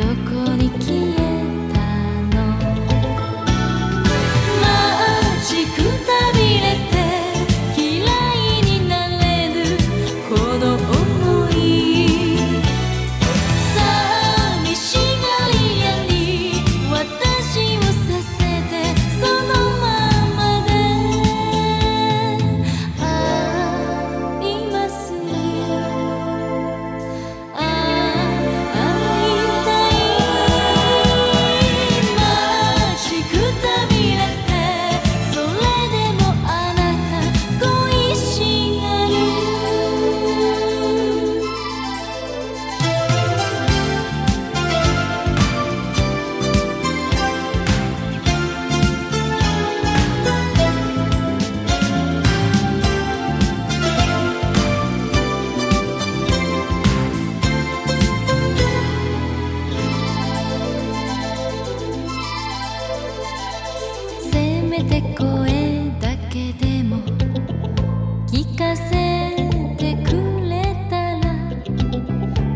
stuck て声だけでも聞かせてくれたら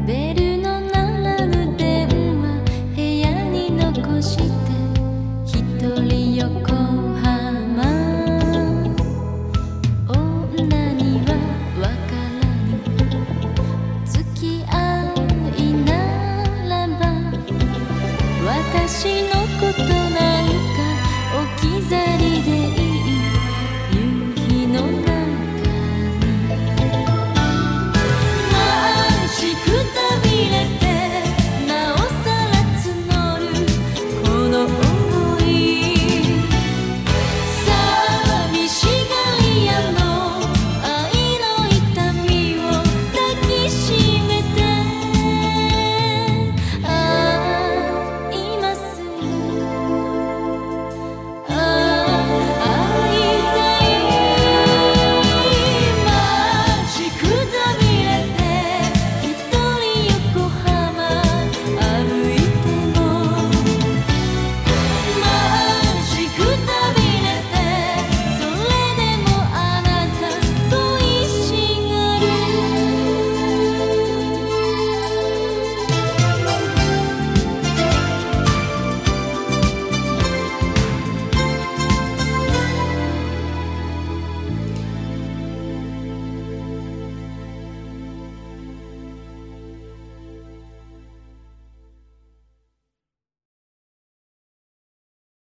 ベルの並ぶ電話部屋に残して一人横浜。女にはわからぬ付き合いならば私の